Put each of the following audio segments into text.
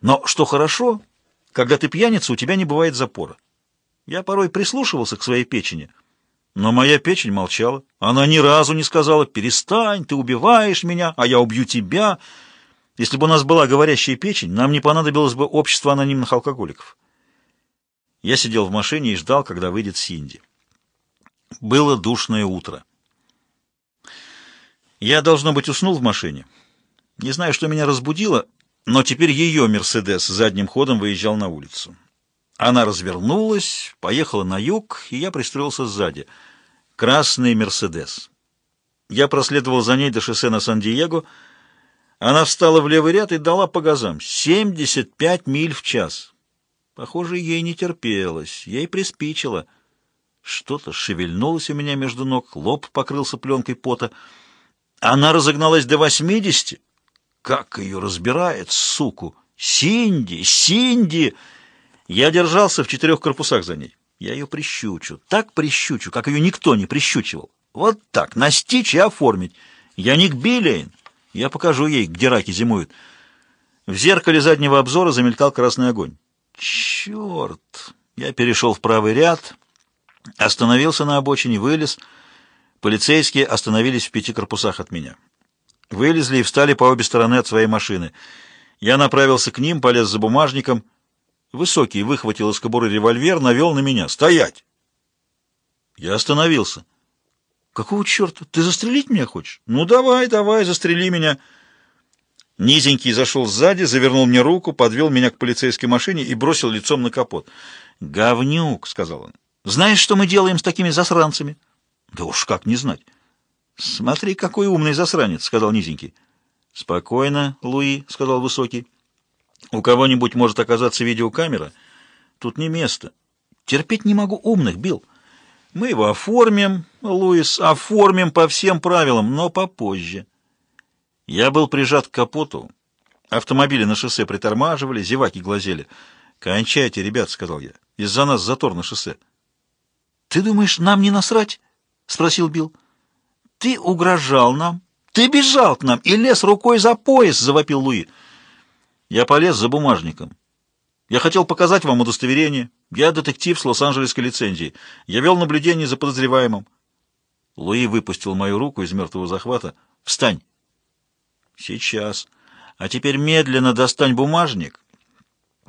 Но что хорошо, когда ты пьяница, у тебя не бывает запора. Я порой прислушивался к своей печени, но моя печень молчала. Она ни разу не сказала «перестань, ты убиваешь меня, а я убью тебя». Если бы у нас была говорящая печень, нам не понадобилось бы общество анонимных алкоголиков. Я сидел в машине и ждал, когда выйдет Синди. Было душное утро. Я, должно быть, уснул в машине. Не знаю, что меня разбудило, но теперь ее «Мерседес» задним ходом выезжал на улицу. Она развернулась, поехала на юг, и я пристроился сзади. Красный «Мерседес». Я проследовал за ней до шоссе на Сан-Диего. Она встала в левый ряд и дала по газам. 75 миль в час. Похоже, ей не терпелось, ей приспичило. Что-то шевельнулось у меня между ног, лоб покрылся пленкой пота. Она разогналась до 80. Как ее разбирает, суку! Синди! Синди! Я держался в четырех корпусах за ней. Я ее прищучу. Так прищучу, как ее никто не прищучивал. Вот так, настичь и оформить. Я не к Биллиен. Я покажу ей, где раки зимуют. В зеркале заднего обзора замелькал красный огонь. Черт! Я перешел в правый ряд, остановился на обочине, вылез. Полицейские остановились в пяти корпусах от меня. Вылезли и встали по обе стороны от своей машины. Я направился к ним, полез за бумажником. Высокий выхватил из кобуры револьвер, навел на меня. «Стоять!» Я остановился. «Какого черта? Ты застрелить меня хочешь?» «Ну, давай, давай, застрели меня!» Низенький зашел сзади, завернул мне руку, подвел меня к полицейской машине и бросил лицом на капот. «Говнюк!» — сказал он. «Знаешь, что мы делаем с такими засранцами?» «Да уж как не знать!» «Смотри, какой умный засранец!» — сказал низенький. «Спокойно, Луи!» — сказал высокий. «У кого-нибудь может оказаться видеокамера. Тут не место. Терпеть не могу умных, Билл. Мы его оформим, Луис, оформим по всем правилам, но попозже». Я был прижат к капоту. Автомобили на шоссе притормаживали, зеваки глазели. «Кончайте, ребят», — сказал я. «Из-за нас затор на шоссе». «Ты думаешь, нам не насрать?» — спросил Билл. «Ты угрожал нам, ты бежал к нам и лез рукой за пояс», — завопил Луи. «Я полез за бумажником. Я хотел показать вам удостоверение. Я детектив с Лос-Анджелесской лицензией. Я вел наблюдение за подозреваемым». Луи выпустил мою руку из мертвого захвата. «Встань!» Сейчас. А теперь медленно достань бумажник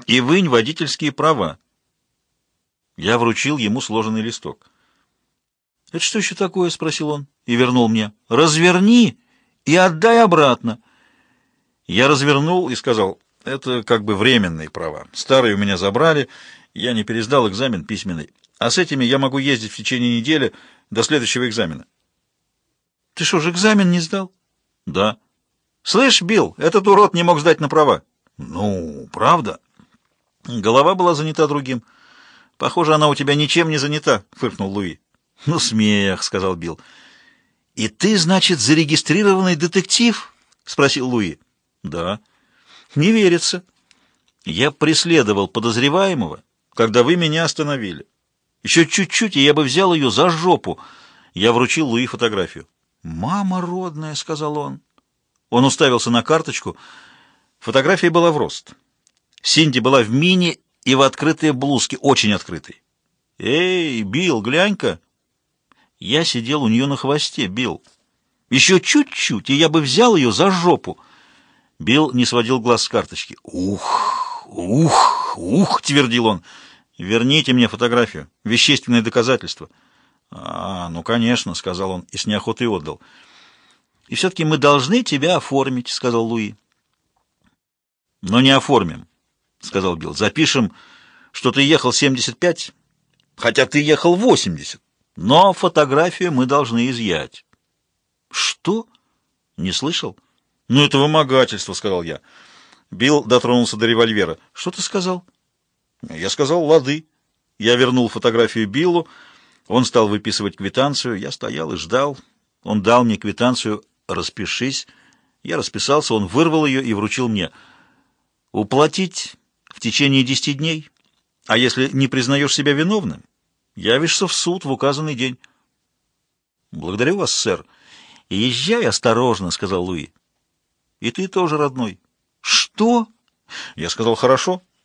и вынь водительские права. Я вручил ему сложенный листок. «Это что еще такое?» — спросил он и вернул мне. «Разверни и отдай обратно». Я развернул и сказал, «Это как бы временные права. Старые у меня забрали, я не пересдал экзамен письменный. А с этими я могу ездить в течение недели до следующего экзамена». «Ты что же экзамен не сдал?» «Да». «Слышь, Билл, этот урод не мог сдать на права». «Ну, правда?» Голова была занята другим. «Похоже, она у тебя ничем не занята», — фыркнул Луи. «Ну, смех», — сказал Билл. «И ты, значит, зарегистрированный детектив?» — спросил Луи. «Да». «Не верится. Я преследовал подозреваемого, когда вы меня остановили. Еще чуть-чуть, и я бы взял ее за жопу». Я вручил Луи фотографию. «Мама родная», — сказал он. Он уставился на карточку. Фотография была в рост. Синди была в мини и в открытой блузке, очень открытой. «Эй, Билл, глянь-ка!» Я сидел у нее на хвосте, Билл. Еще чуть-чуть, и я бы взял ее за жопу. Билл не сводил глаз с карточки. «Ух, ух, ух!» — твердил он. «Верните мне фотографию. Вещественное доказательство». «А, ну, конечно», — сказал он и с неохотой отдал. И все-таки мы должны тебя оформить, — сказал Луи. — Но не оформим, — сказал Билл. — Запишем, что ты ехал 75, хотя ты ехал 80. Но фотографию мы должны изъять. — Что? — не слышал? — Ну, это вымогательство, — сказал я. Билл дотронулся до револьвера. — Что ты сказал? — Я сказал, лады. Я вернул фотографию Биллу. Он стал выписывать квитанцию. Я стоял и ждал. Он дал мне квитанцию распишись». Я расписался, он вырвал ее и вручил мне. «Уплатить в течение десяти дней, а если не признаешь себя виновным, явишься в суд в указанный день». «Благодарю вас, сэр. езжай осторожно», — сказал Луи. «И ты тоже, родной». «Что?» Я сказал «хорошо».